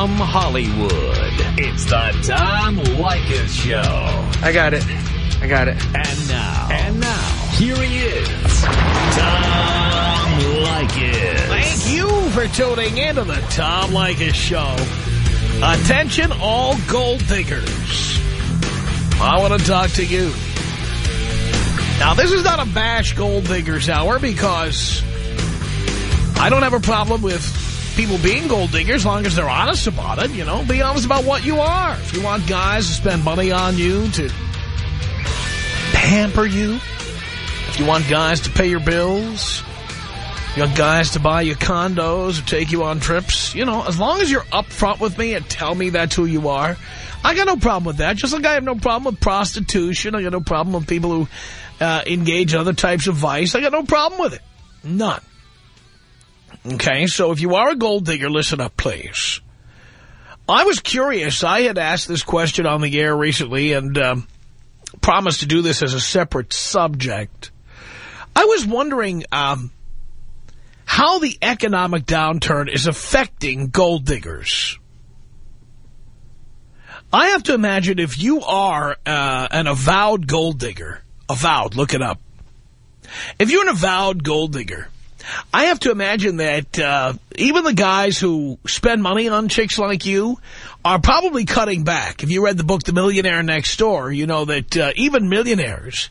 from Hollywood, it's the Tom Leykis Show. I got it. I got it. And now. And now. Here he is. Tom Leykis. Thank you for tuning into the Tom Leykis Show. Attention all gold diggers. I want to talk to you. Now, this is not a bash gold diggers hour because I don't have a problem with people being gold diggers as long as they're honest about it, you know. Be honest about what you are. If you want guys to spend money on you, to pamper you, if you want guys to pay your bills, you want guys to buy you condos or take you on trips, you know, as long as you're upfront with me and tell me that's who you are, I got no problem with that. Just like I have no problem with prostitution. I got no problem with people who uh, engage other types of vice. I got no problem with it. None. Okay, so if you are a gold digger, listen up, please. I was curious. I had asked this question on the air recently and um, promised to do this as a separate subject. I was wondering um, how the economic downturn is affecting gold diggers. I have to imagine if you are uh, an avowed gold digger, avowed, look it up. If you're an avowed gold digger, I have to imagine that uh, even the guys who spend money on chicks like you are probably cutting back. If you read the book The Millionaire Next Door, you know that uh, even millionaires,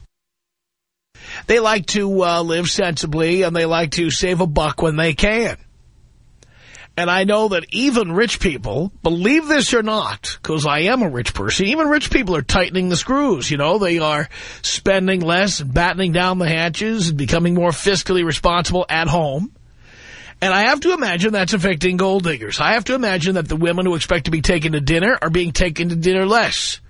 they like to uh, live sensibly and they like to save a buck when they can. And I know that even rich people, believe this or not, because I am a rich person, even rich people are tightening the screws, you know. They are spending less and battening down the hatches and becoming more fiscally responsible at home. And I have to imagine that's affecting gold diggers. I have to imagine that the women who expect to be taken to dinner are being taken to dinner less.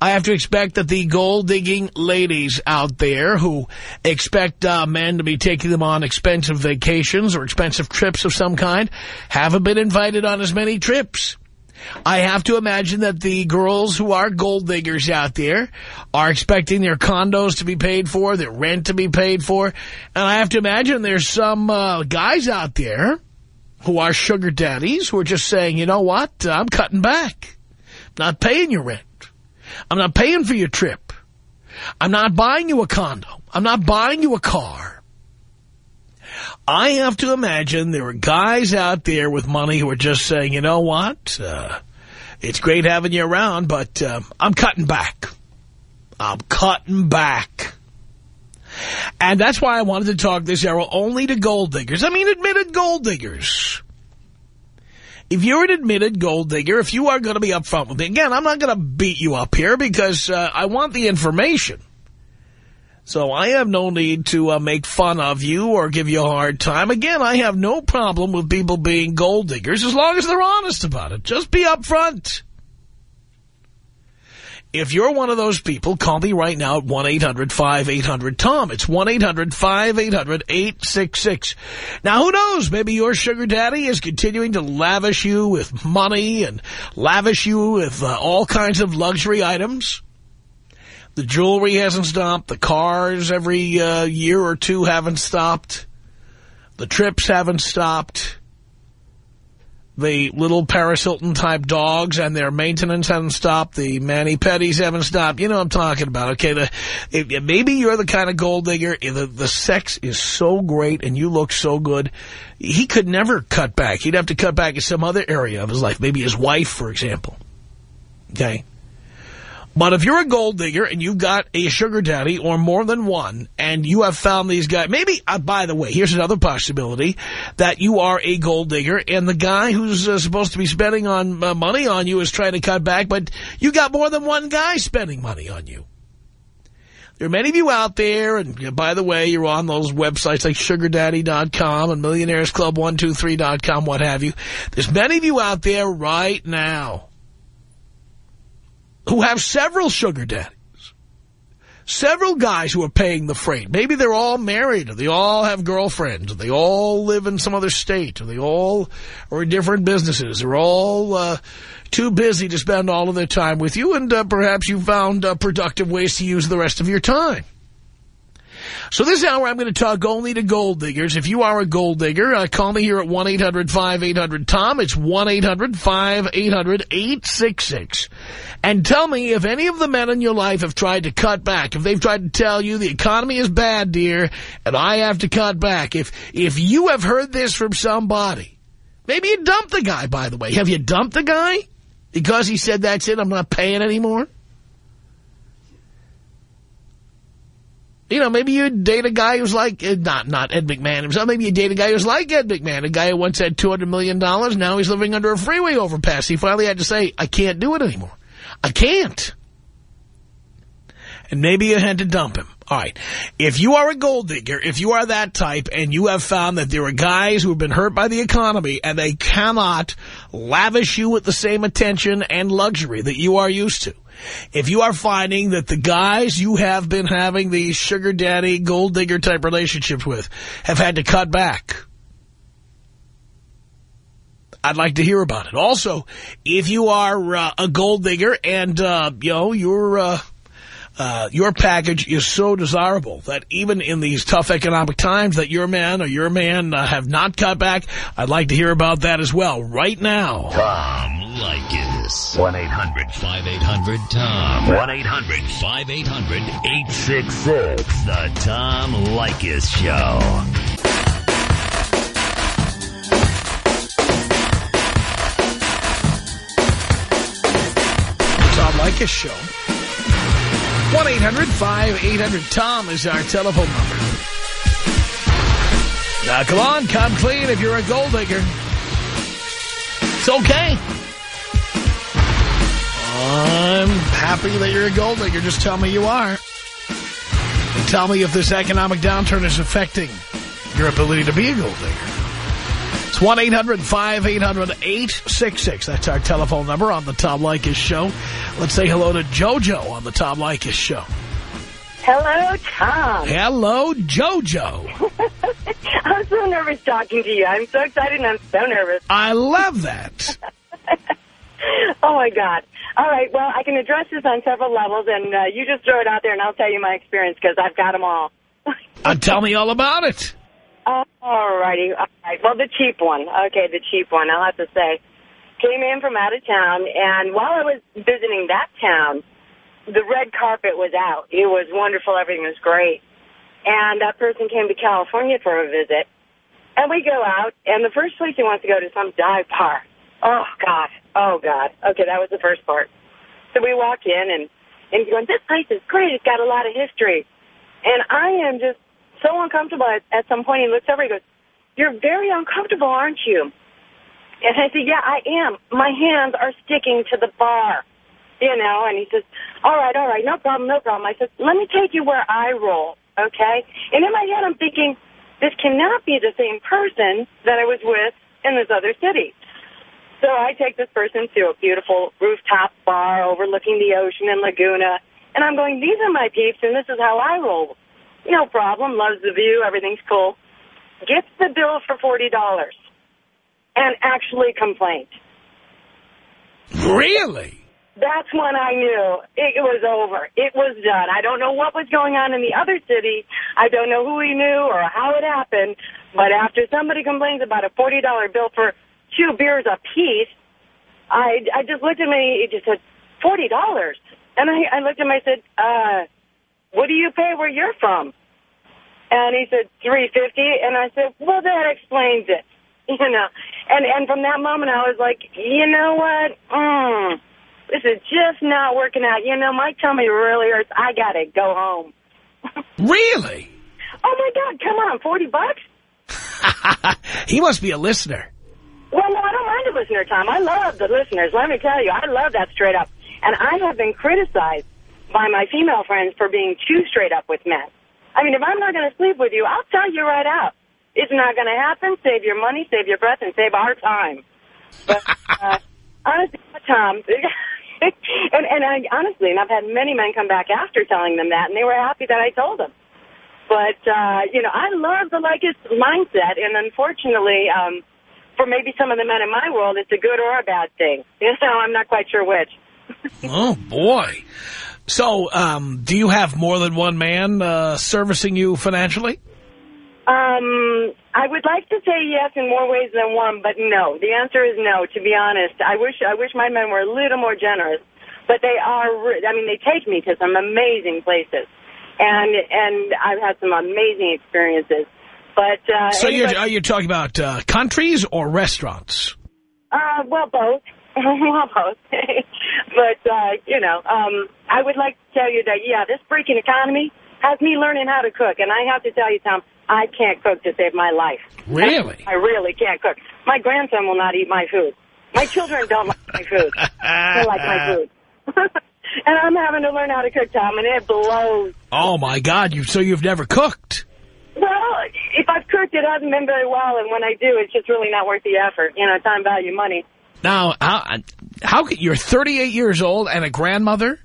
I have to expect that the gold-digging ladies out there who expect uh, men to be taking them on expensive vacations or expensive trips of some kind haven't been invited on as many trips. I have to imagine that the girls who are gold diggers out there are expecting their condos to be paid for, their rent to be paid for. And I have to imagine there's some uh, guys out there who are sugar daddies who are just saying, you know what, I'm cutting back. not paying your rent. I'm not paying for your trip. I'm not buying you a condo. I'm not buying you a car. I have to imagine there are guys out there with money who are just saying, you know what, uh, it's great having you around, but uh, I'm cutting back. I'm cutting back. And that's why I wanted to talk this hour only to gold diggers. I mean, admitted gold diggers. If you're an admitted gold digger, if you are going to be upfront with me, again, I'm not going to beat you up here because uh, I want the information. So I have no need to uh, make fun of you or give you a hard time. Again, I have no problem with people being gold diggers as long as they're honest about it. Just be upfront. If you're one of those people, call me right now at 1-800-5800-TOM. It's 1-800-5800-866. Now, who knows? Maybe your sugar daddy is continuing to lavish you with money and lavish you with uh, all kinds of luxury items. The jewelry hasn't stopped. The cars every uh, year or two haven't stopped. The trips haven't stopped. The little Paris Hilton type dogs and their maintenance haven't stopped. The mani-pedis haven't stopped. You know what I'm talking about. Okay, the, if, maybe you're the kind of gold digger. The, the sex is so great and you look so good. He could never cut back. He'd have to cut back in some other area of his life. Maybe his wife, for example. Okay. But if you're a gold digger and you've got a sugar daddy or more than one, and you have found these guys, maybe, uh, by the way, here's another possibility, that you are a gold digger and the guy who's uh, supposed to be spending on uh, money on you is trying to cut back, but you got more than one guy spending money on you. There are many of you out there, and by the way, you're on those websites like SugarDaddy.com and MillionairesClub123.com, what have you. There's many of you out there right now who have several sugar daddies. Several guys who are paying the freight. Maybe they're all married, or they all have girlfriends, or they all live in some other state, or they all are in different businesses. They're all uh, too busy to spend all of their time with you, and uh, perhaps you found uh, productive ways to use the rest of your time. So this hour, I'm going to talk only to gold diggers. If you are a gold digger, uh, call me here at 1-800-5800-TOM. It's 1-800-5800-866. And tell me if any of the men in your life have tried to cut back. If they've tried to tell you the economy is bad, dear, and I have to cut back. If, if you have heard this from somebody, maybe you dumped the guy, by the way. Have you dumped the guy? Because he said, that's it, I'm not paying anymore? You know, maybe you date a guy who's like, uh, not not Ed McMahon himself, maybe you date a guy who's like Ed McMahon, a guy who once had $200 million, dollars, now he's living under a freeway overpass. He finally had to say, I can't do it anymore. I can't. And maybe you had to dump him. All right. If you are a gold digger, if you are that type, and you have found that there are guys who have been hurt by the economy and they cannot lavish you with the same attention and luxury that you are used to, if you are finding that the guys you have been having these sugar daddy, gold digger type relationships with have had to cut back, I'd like to hear about it. Also, if you are uh, a gold digger and, uh, you know, you're... Uh, uh, your package is so desirable that even in these tough economic times that your man or your man uh, have not cut back, I'd like to hear about that as well right now. Tom Leykis. 1-800-5800-TOM. 1-800-5800-866. The Tom Leykis Show. Tom Leykis Show. 1-800-5800-TOM is our telephone number. Now, come on, come clean if you're a gold digger. It's okay. I'm happy that you're a gold digger. Just tell me you are. And tell me if this economic downturn is affecting your ability to be a gold digger. It's 1-800-5800-866. That's our telephone number on the Tom Leykis Show. Let's say hello to JoJo on the Tom Leykis Show. Hello, Tom. Hello, JoJo. I'm so nervous talking to you. I'm so excited and I'm so nervous. I love that. oh, my God. All right, well, I can address this on several levels, and uh, you just throw it out there, and I'll tell you my experience, because I've got them all. uh, tell me all about it. Uh, all righty. All right. Well, the cheap one. Okay, the cheap one, I'll have to say. Came in from out of town, and while I was visiting that town, the red carpet was out. It was wonderful. Everything was great. And that person came to California for a visit. And we go out, and the first place he wants to go to some dive bar. Oh, God. Oh, God. Okay, that was the first part. So we walk in, and, and he's going, this place is great. It's got a lot of history. And I am just so uncomfortable. At, at some point, he looks over, he goes, you're very uncomfortable, aren't you? And I said, yeah, I am. My hands are sticking to the bar, you know. And he says, all right, all right, no problem, no problem. I said, let me take you where I roll, okay? And in my head, I'm thinking, this cannot be the same person that I was with in this other city. So I take this person to a beautiful rooftop bar overlooking the ocean and Laguna. And I'm going, these are my peeps, and this is how I roll. No problem. Loves the view. Everything's cool. Gets the bill for $40 and actually complained. Really? That's when I knew it was over. It was done. I don't know what was going on in the other city. I don't know who he knew or how it happened. But after somebody complains about a $40 bill for two beers a piece, I, I just looked at me, he just said, $40. And I, I looked at him, I said, uh, what do you pay where you're from? And he said, 350 And I said, well, that explains it. You know, and, and from that moment, I was like, you know what? Mm, this is just not working out. You know, my tummy really hurts. I got to go home. Really? Oh, my God. Come on. 40 bucks? he must be a listener. Well, no, I don't mind a listener, Tom. I love the listeners. Let me tell you, I love that straight up. And I have been criticized by my female friends for being too straight up with men. I mean, if I'm not going to sleep with you, I'll tell you right out. It's not going to happen. Save your money, save your breath, and save our time. But uh, honestly, Tom, and, and I, honestly, and I've had many men come back after telling them that, and they were happy that I told them. But, uh, you know, I love the Leykis mindset, and unfortunately, um, for maybe some of the men in my world, it's a good or a bad thing. You know, I'm not quite sure which. oh, boy. So, um, do you have more than one man uh, servicing you financially? Um, I would like to say yes in more ways than one, but no. The answer is no. To be honest, I wish I wish my men were a little more generous, but they are. I mean, they take me to some amazing places, and and I've had some amazing experiences. But uh, so anybody, are you talking about uh, countries or restaurants? Uh, well, both. well, both. but uh, you know, um, I would like to tell you that yeah, this freaking economy has me learning how to cook, and I have to tell you, Tom, I can't cook to save my life. Really? I really can't cook. My grandson will not eat my food. My children don't like my food. they like my food. and I'm having to learn how to cook, Tom, and it blows. Oh, my God. You So you've never cooked? Well, if I've cooked, it hasn't been very well, and when I do, it's just really not worth the effort. You know, time, value, money. Now, how, how could, you're 38 years old and a grandmother?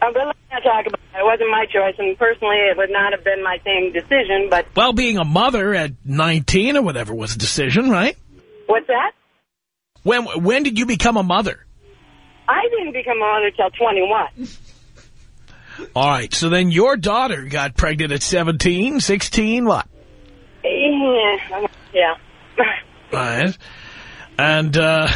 I'm really not talk about it. It wasn't my choice, and personally, it would not have been my same decision, but... Well, being a mother at 19 or whatever was a decision, right? What's that? When when did you become a mother? I didn't become a mother until 21. All right, so then your daughter got pregnant at 17, 16, what? Yeah. yeah. Right. And, uh,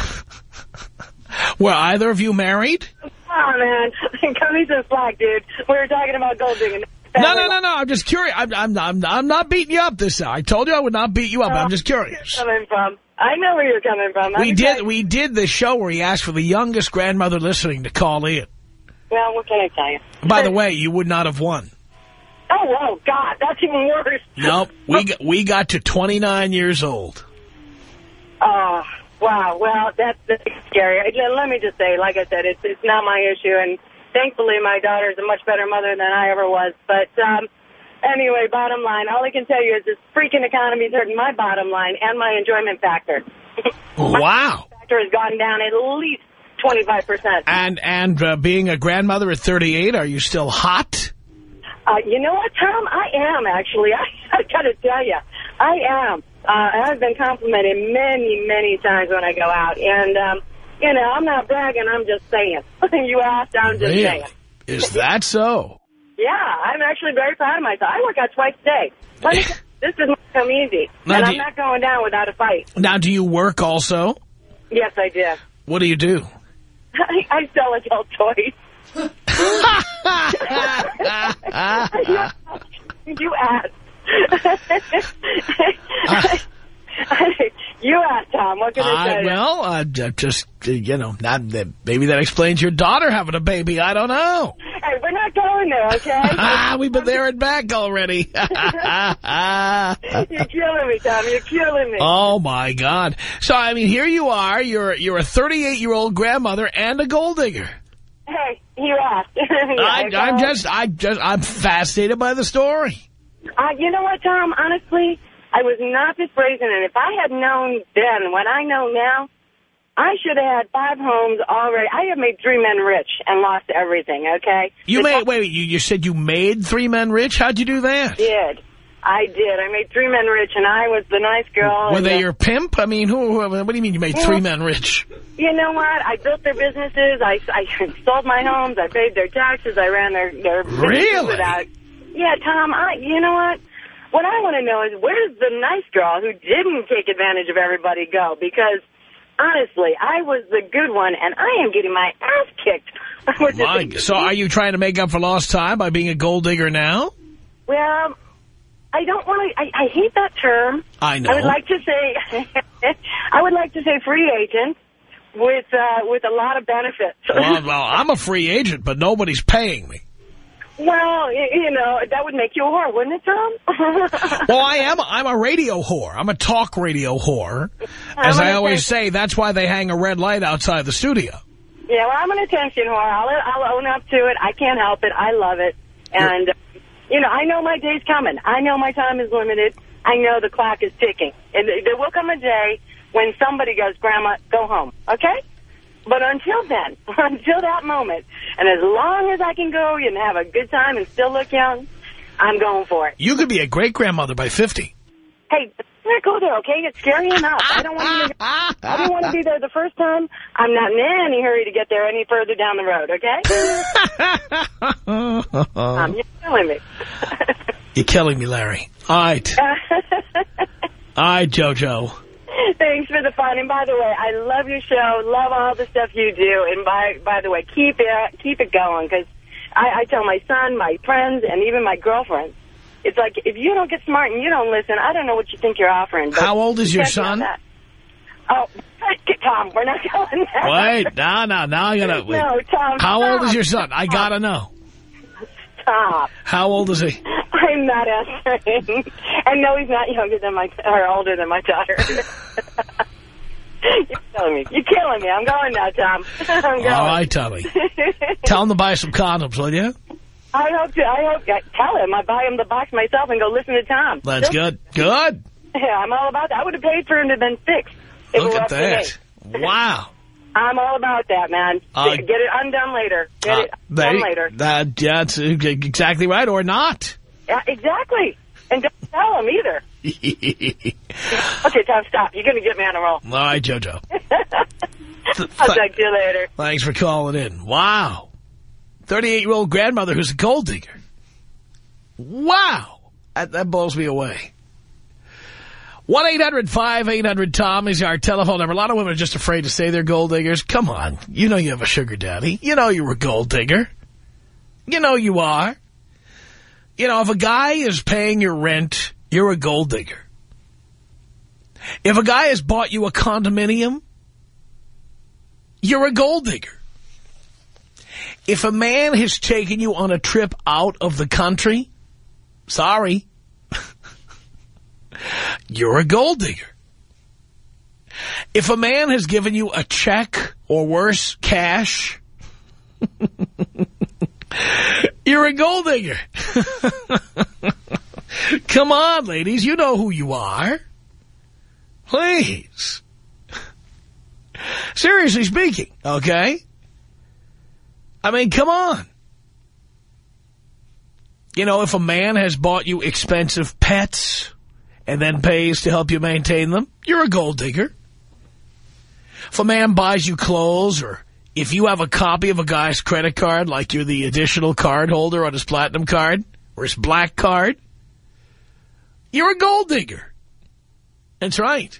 were either of you married? Oh, man. Cut me some slack, dude. We were talking about gold digging. No, no, no, no. I'm just curious. I'm, I'm, I'm, I'm not beating you up this hour. I told you I would not beat you up. I'm just curious. Coming from. I know where you're coming from. We I'm did, excited. we did the show where he asked for the youngest grandmother listening to call in. Well, what can I tell you? By the way, you would not have won. Oh, whoa, God, that's even worse. Nope. We got, we got to 29 years old. Oh, wow. Well, that's, that's scary. Let me just say, like I said, it's it's not my issue, and thankfully my daughter's a much better mother than I ever was. But um, anyway, bottom line, all I can tell you is this freaking economy's hurting my bottom line and my enjoyment factor. Wow. factor has gone down at least 25%. And and uh, being a grandmother at 38, are you still hot? Uh, you know what, Tom? I am, actually. I, I got to tell you, I am. Uh, I've been complimented many, many times when I go out. And, um, you know, I'm not bragging. I'm just saying. you asked, I'm just Really? saying. Is that so? Yeah, I'm actually very proud of myself. I work out twice a day. Let me, this does not come easy. Now, and I'm you- not going down without a fight. Now, do you work also? Yes, I do. What do you do? I, I sell adult toys. you asked. you asked, Tom. What can I I, say? well, uh, just, uh, you know, not that maybe that explains your daughter having a baby. I don't know. Hey, we're not going there, okay? Ah, we've been there and back already. You're killing me, Tom. You're killing me. oh, my God. So, I mean, here you are. You're you're a 38-year-old grandmother and a gold digger. Hey, you asked. Yeah, I, I'm just, I'm just, I'm fascinated by the story. Uh, you know what, Tom? Honestly, I was not this brazen, and if I had known then what I know now, I should have had five homes already. I have made three men rich and lost everything, okay? You The made, wait, you, you said you made three men rich? How'd you do that? did. I did. I made three men rich, and I was the nice girl. Were they the- your pimp? I mean, who, who, what do you mean you made three men rich? You know what? I built their businesses. I, I sold my homes. I paid their taxes. I ran their their businesses Really? without. Yeah, Tom. I. You know what? What I want to know is where's the nice girl who didn't take advantage of everybody go? Because honestly, I was the good one, and I am getting my ass kicked. My, so are you trying to make up for lost time by being a gold digger now? Well, I don't want to. I, I hate that term. I know. I would like to say. I would like to say free agent with uh, with a lot of benefits. well, well, I'm a free agent, but nobody's paying me. Well, you know, that would make you a whore, wouldn't it, Tom? Well, I am. I'm a radio whore. I'm a talk radio whore. As I always say, that's why they hang a red light outside the studio. yeah, well, I'm an attention whore. I'll, I'll own up to it. I can't help it. I love it. And, uh, you know, I know my day's coming. I know my time is limited. I know the clock is ticking. And there will come a day when somebody goes, Grandma, go home, okay? But until then, until that moment, and as long as I can go and have a good time and still look young, I'm going for it. You could be a great grandmother by 50. Hey, we're go there, okay? It's scary enough. I don't want to. I didn't want to be there the first time. I'm not in any hurry to get there any further down the road, okay? um, you're killing me. You're killing me, Larry. All right. All right, JoJo. Thanks for the fun. And by the way, I love your show. Love all the stuff you do. And by by the way, keep it keep it going because I, I tell my son, my friends, and even my girlfriend, it's like if you don't get smart and you don't listen, I don't know what you think you're offering. But How old is your son? Oh, Tom, we're not going there. Wait, no, no, now I gotta. Wait. No, Tom. How stop. old is your son? I gotta know. Stop. How old is he? I'm not answering. and no, he's not younger than my, or older than my daughter. You're killing me. You're killing me. I'm going now, Tom. I'm going. All right, Tommy. Tell him to buy some condoms, will you? I hope to. I hope. Tell him. I buy him the box myself and go listen to Tom. That's Still- good. Good. Yeah, I'm all about that. I would have paid for him to have been fixed. Look at up to me. that. Wow. I'm all about that, man. Uh, Get it undone later. Get Uh, it done later. That, that's exactly right, or not. Yeah, exactly. And don't tell them either. Okay, Tom, stop. You're going to get me on a roll. right, JoJo. I'll talk to you later. Thanks for calling in. Wow. 38-year-old grandmother who's a gold digger. Wow. That, that blows me away. 1-800-5800-TOM is our telephone number. A lot of women are just afraid to say they're gold diggers. Come on. You know you have a sugar daddy. You know you're a gold digger. You know you are. You know, if a guy is paying your rent, you're a gold digger. If a guy has bought you a condominium, you're a gold digger. If a man has taken you on a trip out of the country, sorry, you're a gold digger. If a man has given you a check or worse, cash, you're a gold digger. Come on, ladies, you know who you are. Please. Seriously speaking, okay? I mean, come on. You know, if a man has bought you expensive pets and then pays to help you maintain them, you're a gold digger. If a man buys you clothes or if you have a copy of a guy's credit card like you're the additional card holder on his platinum card or his black card, you're a gold digger. That's right.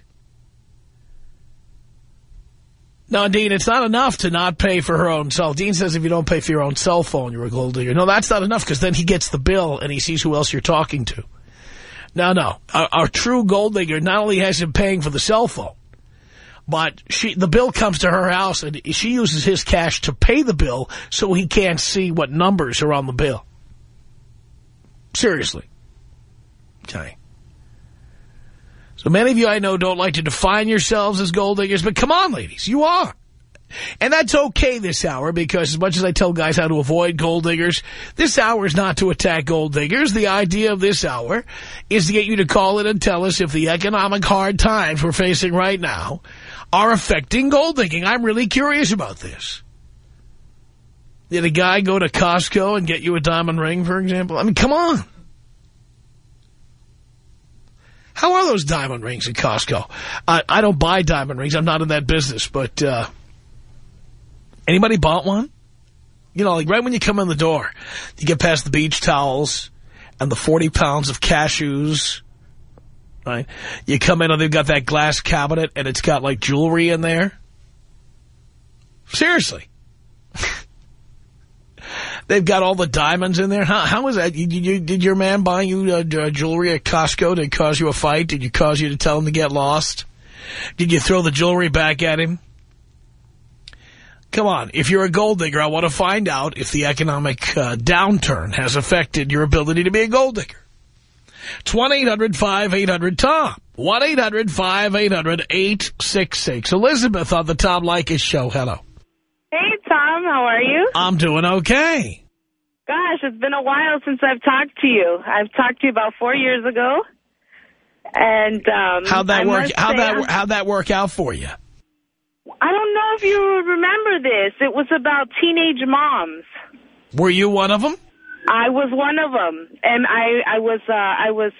No, Dean, it's not enough to not pay for her own cell. Dean says if you don't pay for your own cell phone, you're a gold digger. No, that's not enough because then he gets the bill and he sees who else you're talking to. No, no. Our, a true gold digger not only has him paying for the cell phone, but she the bill comes to her house and she uses his cash to pay the bill so he can't see what numbers are on the bill. Seriously. Okay. So many of you I know don't like to define yourselves as gold diggers, but come on, ladies, you are. And that's okay this hour because as much as I tell guys how to avoid gold diggers, this hour is not to attack gold diggers. The idea of this hour is to get you to call in and tell us if the economic hard times we're facing right now are affecting gold digging. I'm really curious about this. Did a guy go to Costco and get you a diamond ring, for example? I mean, come on. How are those diamond rings at Costco? I, I don't buy diamond rings. I'm not in that business. But uh, anybody bought one? You know, like right when you come in the door, you get past the beach towels and the 40 pounds of cashews, right? You come in and they've got that glass cabinet and it's got like jewelry in there. Seriously. They've got all the diamonds in there. How, how is that? Did, you, did your man buy you uh, jewelry at Costco? Did it cause you a fight? Did you cause you to tell him to get lost? Did you throw the jewelry back at him? Come on. If you're a gold digger, I want to find out if the economic uh, downturn has affected your ability to be a gold digger. It's 1-800-5800-TOM. 1-800-5800-866. Elizabeth on the Tom Leykis show. Hello. Hey, Tom. How are you? I'm doing okay. Gosh, it's been a while since I've talked to you. I've talked to you about four years ago. And um, How'd that I work? How'd that how'd that work out for you? I don't know if you remember this. It was about teenage moms. Were you one of them? I was one of them, and I I was uh, I was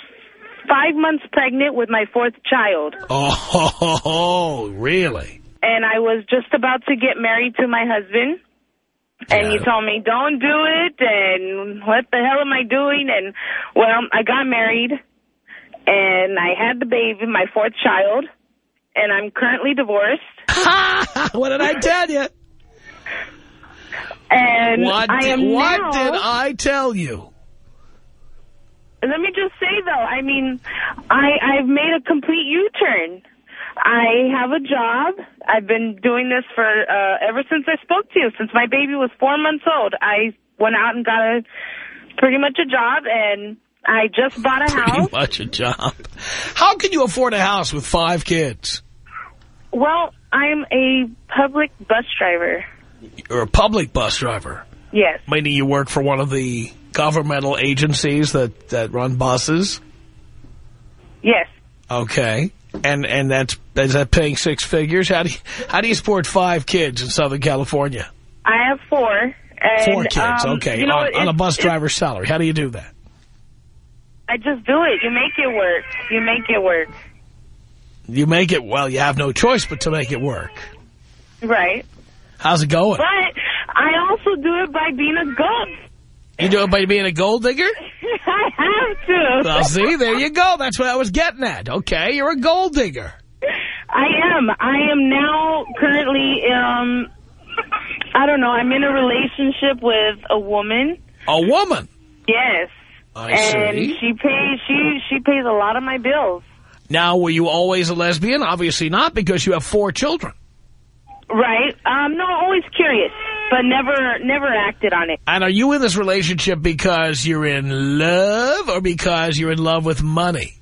five months pregnant with my fourth child. Oh, really? And I was just about to get married to my husband. And Yeah. he told me, don't do it, and what the hell am I doing? And, well, I got married, and I had the baby, my fourth child, and I'm currently divorced. what did I tell you? And What, I am what now, did I tell you? Let me just say, though, I mean, I, I've made a complete U-turn. I have a job. I've been doing this for uh, ever since I spoke to you, since my baby was four months old. I went out and got a pretty much a job, and I just bought a Pretty house. Pretty much a job. How can you afford a house with five kids? Well, I'm a public bus driver. You're a public bus driver. Yes. Meaning you work for one of the governmental agencies that, that run buses? Yes. Okay. And and that's is that paying six figures? How do you, how do you support five kids in Southern California? I have four. And, Four kids, um, okay. You know, on, on a bus driver's salary. How do you do that? I just do it. You make it work. You make it work. You make it, well, you have no choice but to make it work. Right. How's it going? But I also do it by being a goat. You do it by being a gold digger? I have to. Well, see, there you go. That's what I was getting at. Okay, you're a gold digger. I am. I am now currently, um, I don't know, I'm in a relationship with a woman. A woman. Yes. I and see. she pays, she, she pays a lot of my bills. Now, were you always a lesbian? Obviously not, because you have four children. Right. Um, no, always curious, but never, never acted on it. And are you in this relationship because you're in love or because you're in love with money?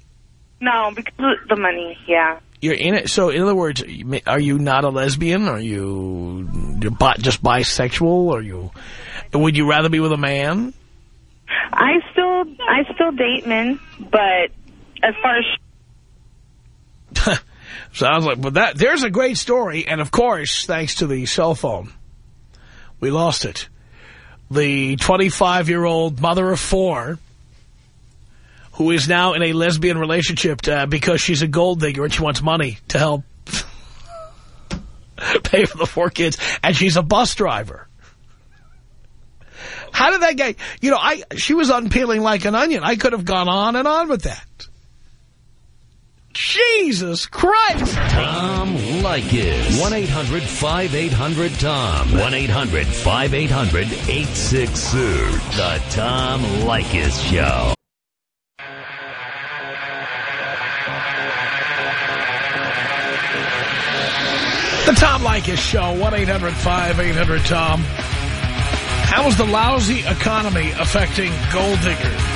No, because of the money, yeah. You're in it. So, in other words, are you not a lesbian? Are you you're bi- just bisexual? Are you? Would you rather be with a man? I still, I still date men, but as far as Sounds like, but that there's a great story, and of course, thanks to the cell phone, we lost it. The 25-year-old mother of four, who is now in a lesbian relationship uh, because she's a gold digger and she wants money to help pay for the four kids, and she's a bus driver. How did that guy, you know, I she was unpeeling like an onion. I could have gone on and on with that. Jesus Christ. Tom Leykis. 1-800-5800-TOM. 1-800-5800-866. The Tom Leykis Show. The Tom Leykis Show, 1-800-5800-TOM. How is the lousy economy affecting gold diggers?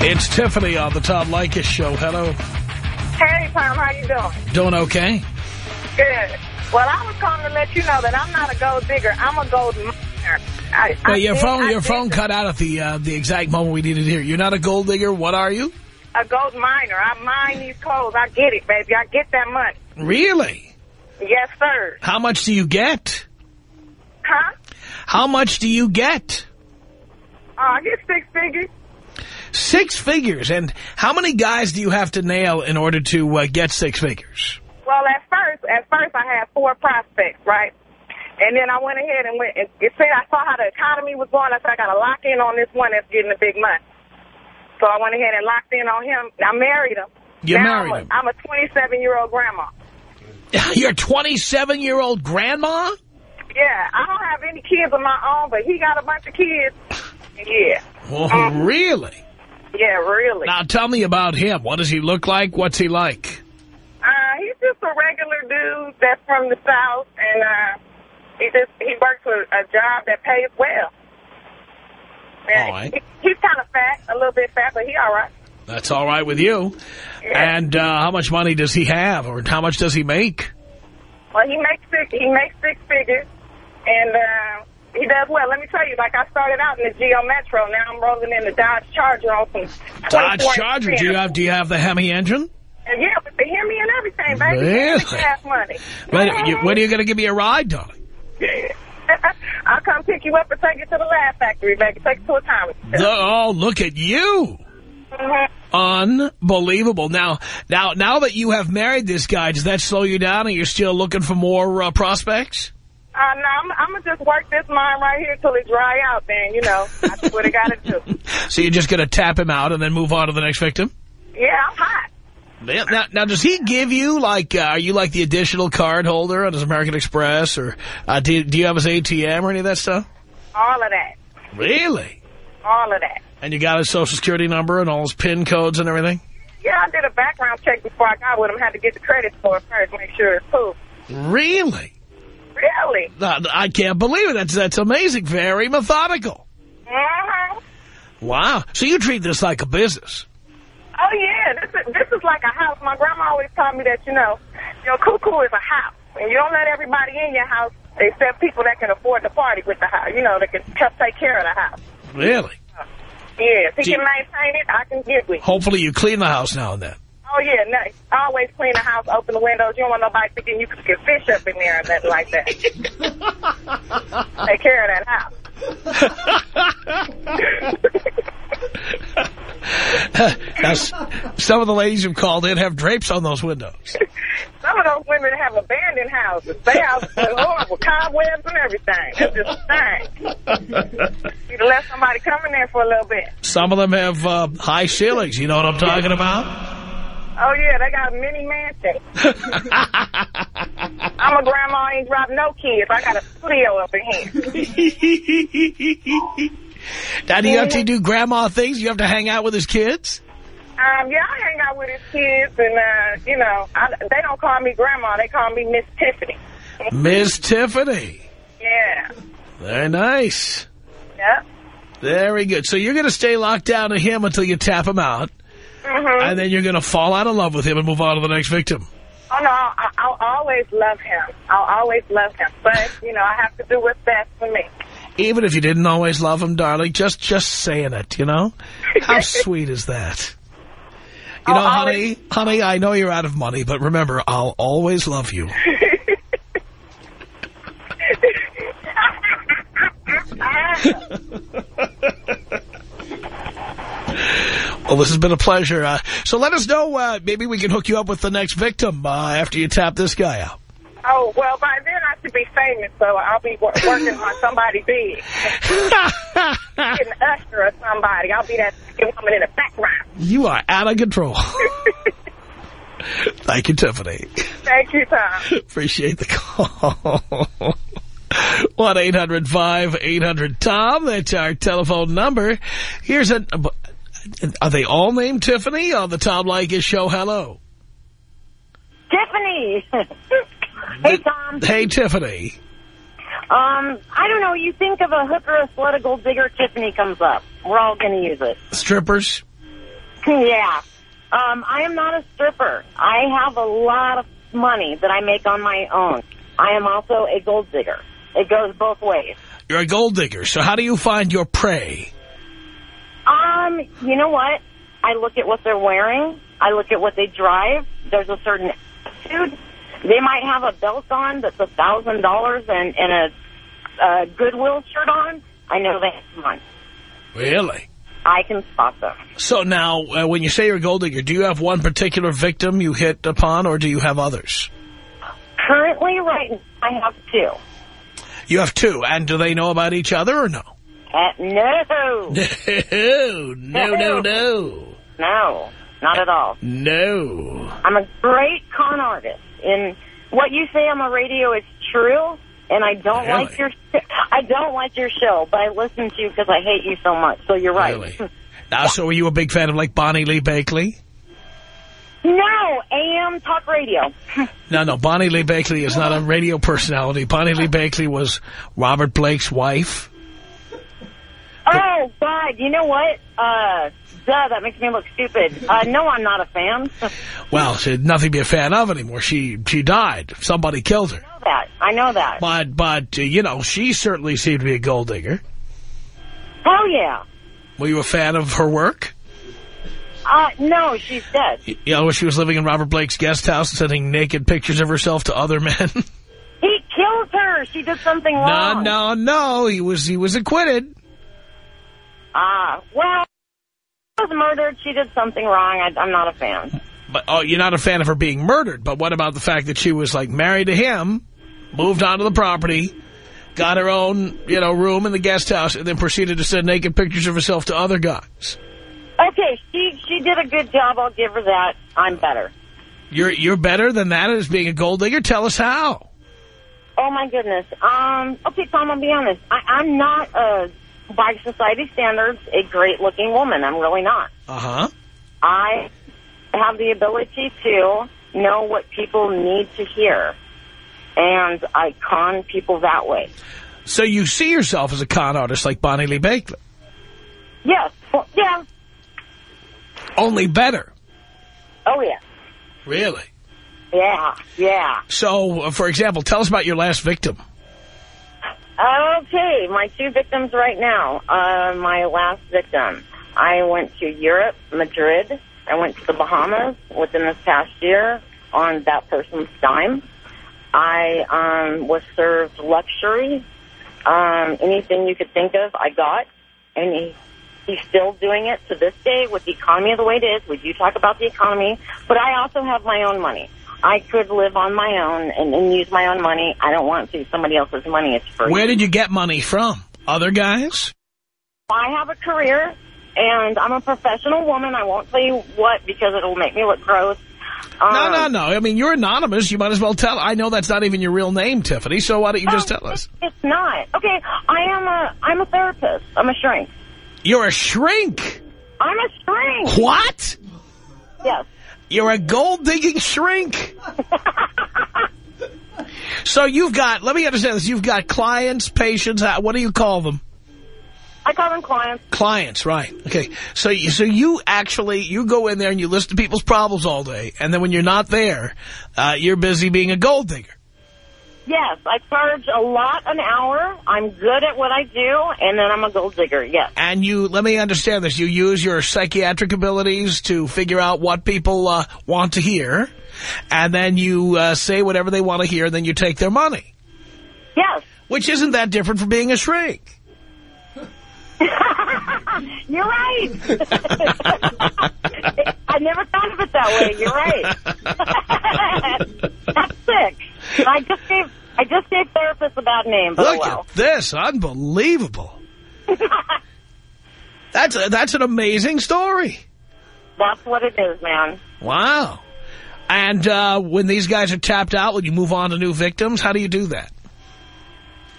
It's Tiffany on the Tom Leykis Show. Hello. Hey, Tom, how you doing? Doing okay? Good. Well, I was calling to let you know that I'm not a gold digger. I'm a gold miner. I, I your did- phone your phone cut out at the uh, the exact moment we needed hear. You're not a gold digger. What are you? A gold miner. I mine these clothes. I get it, baby. I get that money. Really? Yes, sir. How much do you get? Huh? How much do you get? Oh, I get six figures. Six figures. And how many guys do you have to nail in order to uh, get six figures? Well, at first, at first I had four prospects, right? And then I went ahead and went, and it said I saw how the economy was going. I said I got to lock in on this one that's getting the big money. So I went ahead and locked in on him. I married him. You now married him. I'm a 27-year-old grandma. Your 27-year-old grandma? Yeah, I don't have any kids of my own, but he got a bunch of kids. Yeah. Oh, really? Yeah, really. Now, tell me about him. What does he look like? What's he like? Uh, he's just a regular dude that's from the South, and uh, he just he works a, a job that pays well. And All right. he, he's kind of fat, a little bit fat, but he all right. That's all right with you. Yeah. And uh, how much money does he have, or how much does he make? Well, he makes six, he makes six figures, and uh, he does well. Let me tell you, like I started out in the Geo Metro, now I'm rolling in the Dodge Charger on some Dodge Charger. Do you have Do you have the Hemi engine? And yeah, with the Hemi and everything, baby. Really? Gas money. When, you, when are you going to give me a ride, darling? I'll come pick you up and take you to the Laugh Factory, baby. Take you to a show. Oh, look at you. Mhm. Unbelievable. Now, now, now that you have married this guy, does that slow you down and you're still looking for more uh, prospects? Uh, no, I'm, I'm going to just work this mine right here till it dry out, then, you know. That's what I got to do. So you're just going to tap him out and then move on to the next victim? Yeah, I'm hot. Yeah, Now, now, does he give you, like, uh, are you like the additional card holder on his American Express? Or uh, do, do you have his ATM or any of that stuff? All of that. Really? All of that. And you got his social security number and all his PIN codes and everything? Yeah, I did a background check before I got with him. Had to get the credit score first, make sure it's cool. Really? Really? Uh, I can't believe it. That's, that's amazing. Very methodical. Uh-huh. Wow. So you treat this like a business. Oh, yeah. This is, this is like a house. My grandma always taught me that, you know, your cuckoo is a house. And you don't let everybody in your house except people that can afford to party with the house. You know, that can help take care of the house. Really? Yeah, if he Do- can maintain it, I can get with it. Hopefully you clean the house now and then. Oh, yeah, no. Always clean the house, open the windows. You don't want nobody thinking you can get fish up in there or nothing like that. Take care of that house. Now, some of the ladies who've called in have drapes on those windows. Some of those women have abandoned houses. They are horrible, cobwebs and everything. It's just a thing. You to let somebody come in there for a little bit. Some of them have uh, high ceilings. You know what I'm talking about? Oh, yeah, they got a mini mansion. I'm a grandma, I ain't dropped no kids. I got a studio up in here. now, do you have to do grandma things? You have to hang out with his kids? Um, yeah, I hang out with his kids, and, uh, you know, I, they don't call me grandma. They call me Miss Tiffany. Miss Tiffany. Yeah. Very nice. Yeah. Very good. So you're going to stay locked down to him until you tap him out, Mm-hmm. and then you're going to fall out of love with him and move on to the next victim. Oh, no, I, I'll always love him. I'll always love him. But, you know, I have to do what's best for me. Even if you didn't always love him, darling, just just saying it, you know? How sweet is that? You know, I'll honey, honey, I know you're out of money, but remember, I'll always love you. Well, this has been a pleasure. Uh, so let us know, uh, maybe we can hook you up with the next victim uh, after you tap this guy out. oh, well, by then I should be famous, so I'll be wor working on somebody big. An usher or somebody. I'll be that woman in the background. you are out of control. Thank you, Tiffany. Thank you, Tom. Appreciate the call. 1-800-5800-TOM. That's our telephone number. Here's a... Are they all named Tiffany on the Tom Leykis show? Hello. Tiffany. hey, Tom. Hey, Tiffany. Um, I don't know. You think of a hooker, a slut, a gold digger, Tiffany comes up. We're all going to use it. Strippers? yeah. Um, I am not a stripper. I have a lot of money that I make on my own. I am also a gold digger. It goes both ways. You're a gold digger, so how do you find your prey? Um, you know what? I look at what they're wearing. I look at what they drive. There's a certain attitude. They might have a belt on that's a thousand dollars and and a, a Goodwill shirt on. I know they have money. Really? I can spot them. So now, uh, when you say you're a gold digger, do you have one particular victim you hit upon, or do you have others? Currently, right now, I have two. You have two, and do they know about each other or no? Uh, no, No, no, no, no. no, not at all. No. I'm a great con artist. And what you say on the radio is true. And I don't Really? like your I don't like your show, but I listen to you because I hate you so much. So you're right. Really? Now, so are you a big fan of, like, Bonnie Lee Bakley? no, AM talk radio. No, no, Bonnie Lee Bakley is not a radio personality. Bonnie Lee Bakley was Robert Blake's wife. Oh God, you know what? Uh, duh, that makes me look stupid. Uh, no, I'm not a fan. Well, she had nothing to be a fan of anymore. She she died. Somebody killed her. I know that. I know that. But, but uh, you know, she certainly seemed to be a gold digger. Hell yeah. Were you a fan of her work? Uh, no, she's dead. You know, she was living in Robert Blake's guest house and sending naked pictures of herself to other men? He killed her. She did something wrong. No, no, no. He was he was acquitted. Ah, well, she was murdered. She did something wrong. I, I'm not a fan. But oh, you're not a fan of her being murdered. But what about the fact that she was like married to him, moved onto the property, got her own you know room in the guest house, and then proceeded to send naked pictures of herself to other guys? Okay, she she did a good job. I'll give her that. I'm better. You're you're better than that as being a gold digger. Tell us how. Oh my goodness. Um. Okay, Tom. I'll be honest. I, I'm not a, by society standards, a great looking woman. I'm really not. Uh huh. I have the ability to know what people need to hear, and I con people that way. So you see yourself as a con artist like Bonnie Lee Bakley, Yes. Well, yeah. only better. Oh yeah. Really? Yeah. Yeah. So, uh, for example, tell us about your last victim. Okay, my two victims right now. Uh, my last victim. I went to Europe, Madrid. I went to the Bahamas within this past year on that person's dime. I um, was served luxury. Um, anything you could think of, I got. And he, he's still doing it to this day with the economy the way it is. We do talk about the economy, but I also have my own money. I could live on my own and, and use my own money. I don't want to. Use somebody else's money. It's free. Where did you get money from? Other guys? I have a career, and I'm a professional woman. I won't tell you what because it'll make me look gross. Um, No, no, no. I mean, you're anonymous. You might as well tell. I know that's not even your real name, Tiffany, so why don't you just oh, tell us? It's not. Okay, I am a I'm a therapist. I'm a shrink. You're a shrink. I'm a shrink. What? Yes. You're a gold-digging shrink. So you've got, let me understand this, you've got clients, patients, uh, what do you call them? I call them clients. Clients, right. Okay. So you, so you actually, you go in there and you listen to people's problems all day, and then when you're not there, uh, you're busy being a gold digger. Yes, I charge a lot an hour. I'm good at what I do, and then I'm a gold digger. Yes. And you, let me understand this, you use your psychiatric abilities to figure out what people uh, want to hear, and then you uh, say whatever they want to hear, and then you take their money. Yes. Which isn't that different from being a shrink. You're right. I never thought of it that way. You're right. That's sick. I just gave I just gave therapists a bad name, but Look oh well. at this. Unbelievable. That's a, that's an amazing story. That's what it is, man. Wow. And uh, when these guys are tapped out, when you move on to new victims, how do you do that?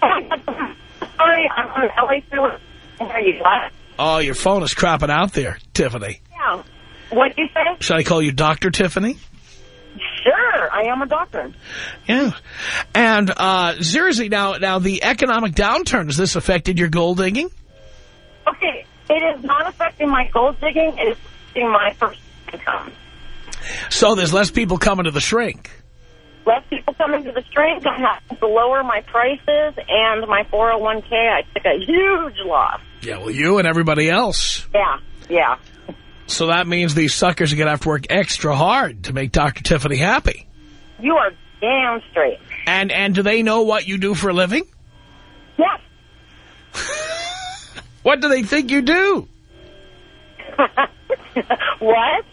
Sorry, I'm on LA through. Where you at? Oh, your phone is crapping out there, Tiffany. Yeah. What'd you say? Should I call you Dr. Tiffany? Sure, I am a doctor. Yeah. And uh, seriously, now, now the economic downturn, has this affected your gold digging? Okay, it is not affecting my gold digging. It is affecting my first income. So there's less people coming to the shrink. Less people coming to the shrink. I'm having to lower my prices and my 401k. I took a huge loss. Yeah, well, you and everybody else. Yeah, yeah. So that means these suckers are going to have to work extra hard to make Dr. Tiffany happy. You are damn straight. And and do they know what you do for a living? Yes. What do they think you do? what?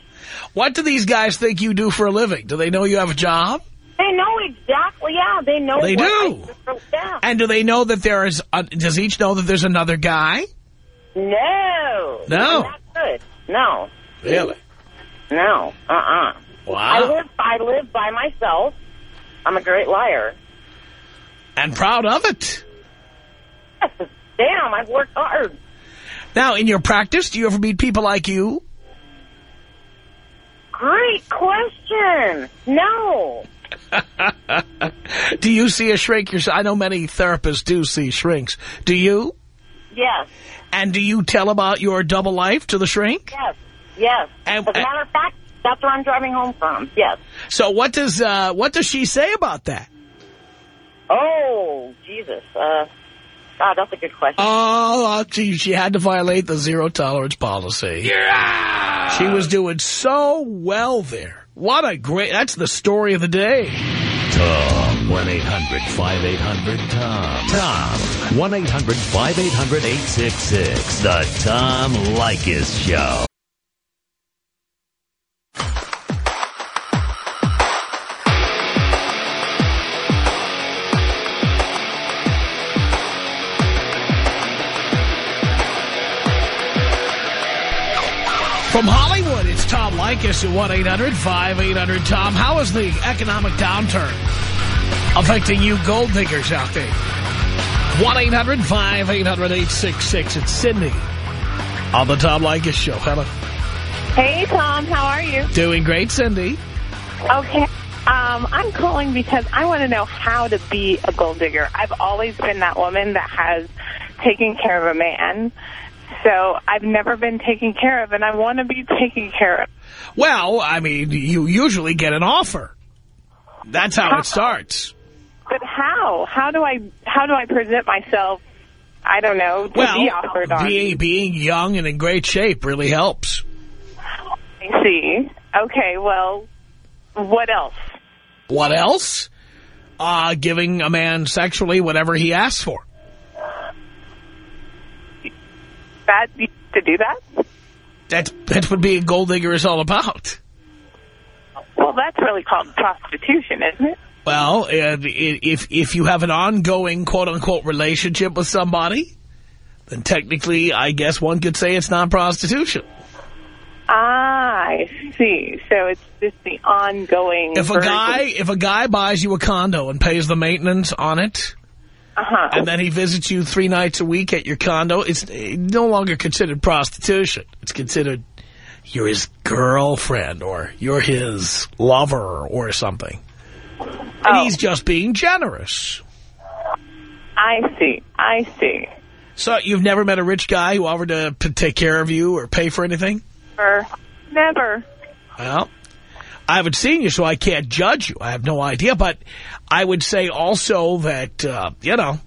What do these guys think you do for a living? Do they know you have a job? They know exactly. Yeah, they know. They do. Yeah. And do they know that there is, a, does each know that there's another guy? No. No. Not good. No. Really? No. Uh-uh. I live. I live by myself. I'm a great liar. And proud of it. Damn, I've worked hard. Now, in your practice, do you ever meet people like you? Great question. No. do you see a shrink yourself? I know many therapists do see shrinks. Do you? Yes. And do you tell about your double life to the shrink? Yes. Yes. And- As a matter of fact, that's where I'm driving home from. Yes. So what does uh, what does she say about that? Oh, Jesus. Uh, God, that's a good question. Oh, gee, she had to violate the zero tolerance policy. Yeah! She was doing so well there. What a great, that's the story of the day. Tom. 1-800-5800-TOM. Tom. 1-800-5800-866. The Tom Leykis Show. From Hollywood, it's Tom Leykis at 1-800-5800-TOM. How is the economic downturn affecting you gold diggers out there? 1-800-5800-866. It's Cindy on the Tom Leykis Show. Hello. Hey, Tom. How are you? Doing great, Cindy. Okay. Um, I'm calling because I want to know how to be a gold digger. I've always been that woman that has taken care of a man. So I've never been taken care of, and I want to be taken care of. Well, I mean, you usually get an offer. That's how it starts. But how? How do I how do I present myself? I don't know to Well, be offered on. being, being young and in great shape really helps. I see. Okay. Well, what else? What else? Uh, giving a man sexually whatever he asks for. That to do that? That's, that's what being a gold digger is all about. Well, that's really called prostitution, isn't it? Well, if if you have an ongoing quote-unquote relationship with somebody, then technically, I guess one could say it's not prostitution. Ah, I see. So it's just the ongoing. If a version. guy if a guy buys you a condo and pays the maintenance on it, uh-huh. and then he visits you three nights a week at your condo, it's no longer considered prostitution. It's considered you're his girlfriend or you're his lover or something. And Oh. he's just being generous. I see. I see. So you've never met a rich guy who offered to take care of you or pay for anything? Or never. Well, I haven't seen you, so I can't judge you. I have no idea. But I would say also that, uh, you know,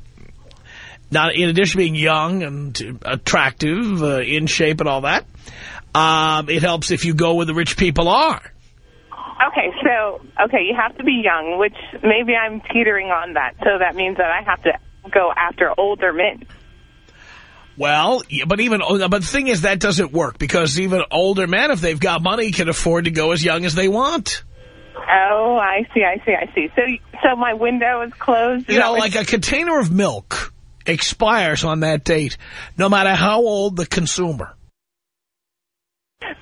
not in addition to being young and attractive, uh, in shape and all that, um, it helps if you go where the rich people are. Okay, so okay, you have to be young, which maybe I'm teetering on that. So that means that I have to go after older men. Well, yeah, but even oh, but the thing is that doesn't work because even older men, if they've got money, can afford to go as young as they want. Oh, I see, I see, I see. So, so my window is closed. You know, like a container of milk expires on that date, no matter how old the consumer.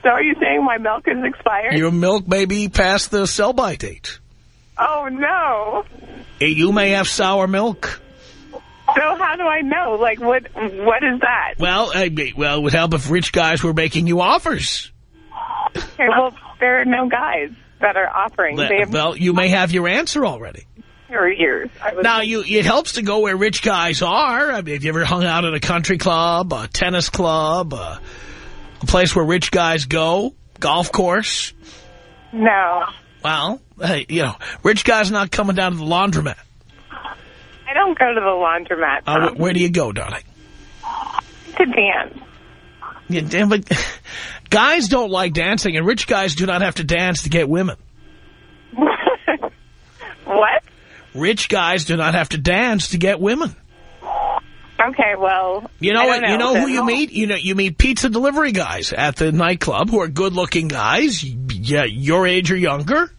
so are you saying my milk is expired? Your milk may be past the sell-by date. oh no. Eh, you may have sour milk. So how do I know? Like, what? What is that? Well, I mean, well, it would help if rich guys were making you offers. Okay, well, there are no guys that are offering. They Well, you may have your answer already. years. Now, you it helps to go where rich guys are. I mean, have you ever hung out at a country club, a tennis club, a, a place where rich guys go, golf course? no. Well, hey, you know, rich guys not coming down to the laundromat. I don't go to the laundromat Uh, where do you go, darling? to dance. Yeah, damn, but guys don't like dancing, and rich guys do not have to dance to get women. what? Rich guys do not have to dance to get women. Okay, well, You know what? don't You know who you meet? You know you meet pizza delivery guys at the nightclub who are good-looking guys. Yeah, your age or younger.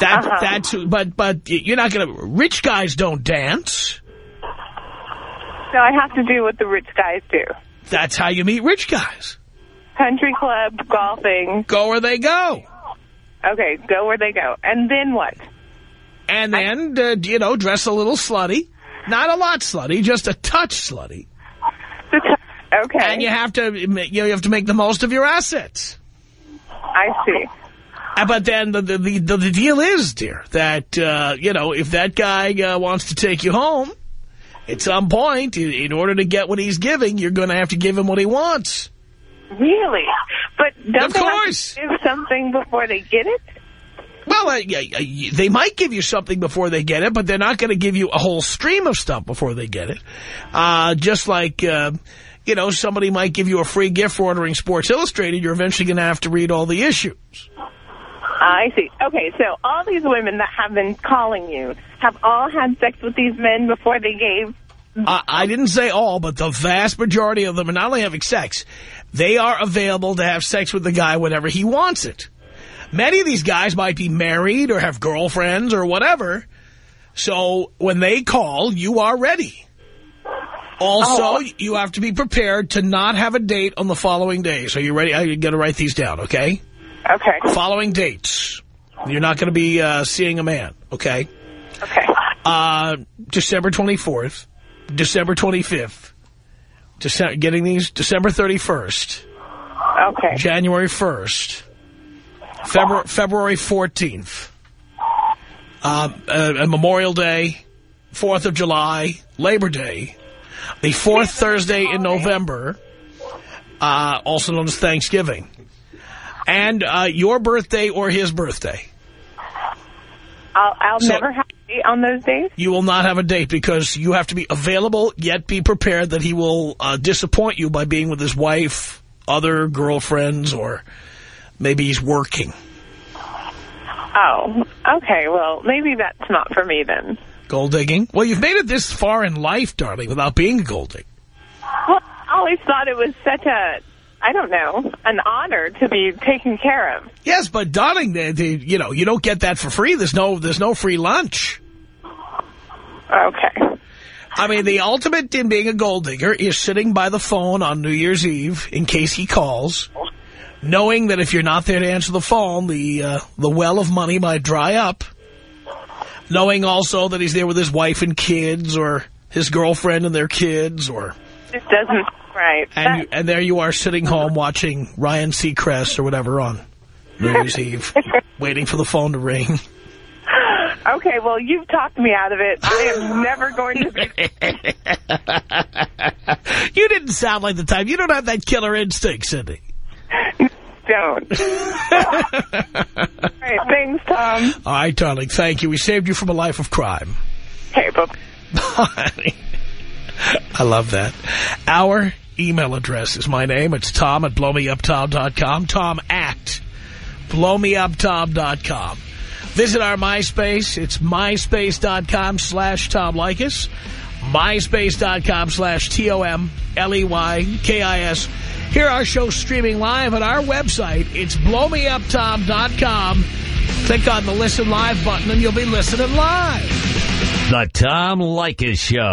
That Uh-huh. that's but but you're not gonna. Rich guys don't dance. So I have to do what the rich guys do. That's how you meet rich guys. Country club, golfing. Go where they go, Okay, go where they go. And then what? and then uh, you know dress a little slutty, not a lot slutty, just a touch slutty, okay, and you have to you know you have to make the most of your assets. I see. Uh, But then the, the, the, the deal is, dear, that, uh, you know, if that guy uh, wants to take you home, at some point, in, in order to get what he's giving, you're going to have to give him what he wants. Really? But don't Of course. give something before they get it? Well, uh, they might give you something before they get it, but they're not going to give you a whole stream of stuff before they get it. Uh, just like, uh, you know, somebody might give you a free gift for ordering Sports Illustrated, you're eventually going to have to read all the issues. I see. Okay, so all these women that have been calling you have all had sex with these men before they gave... I, I didn't say all, but the vast majority of them are not only having sex, they are available to have sex with the guy whenever he wants it. Many of these guys might be married or have girlfriends or whatever. So when they call, you are ready. Also, Oh. you have to be prepared to not have a date on the following day. So you ready? I'm going to write these down, okay? Okay, Following dates. You're not going to be uh, seeing a man, okay? okay. Uh, December 24th, December 25th, Dece getting these December 31st, Okay. January 1st, February, February 14th, uh, uh, Memorial Day, 4th of July, Labor Day, the fourth Thursday in November, uh, also known as Thanksgiving, and uh, your birthday or his birthday. I'll, I'll So- never have a date on those days? You will not have a date because you have to be available, yet be prepared that he will uh, disappoint you by being with his wife, other girlfriends, or maybe he's working. Oh, okay. Well, maybe that's not for me then. Gold digging? Well, you've made it this far in life, darling, without being a gold digger. Well, I always thought it was such a, I don't know, an honor to be taken care of. Yes, but darling, the, the, you know, you don't get that for free. There's no, there's no free lunch. Okay. I mean, the ultimate in being a gold digger is sitting by the phone on New Year's Eve in case he calls, knowing that if you're not there to answer the phone, the uh, the well of money might dry up. Knowing also that he's there with his wife and kids, or his girlfriend and their kids, or It doesn't, right. and you, and there you are sitting home watching Ryan Seacrest or whatever on New Year's Eve, waiting for the phone to ring. okay, well, you've talked me out of it. I am never going to be... you didn't sound like the type. You don't have that killer instinct, Cindy. Don't. All right, thanks, Tom. All right, darling. Thank you. We saved you from a life of crime. Okay, bye. I love that. Our email address is my name. It's Tom at blowmeuptom.com. Tom at blowmeuptom.com. Visit our MySpace. It's myspace.com slash Tom Leykis. myspace.com slash T-O-M-L-E-Y-K-I-S. Hear our show streaming live on our website. It's blowmeuptom.com. Click on the Listen Live button and you'll be listening live. The Tom Leykis Show.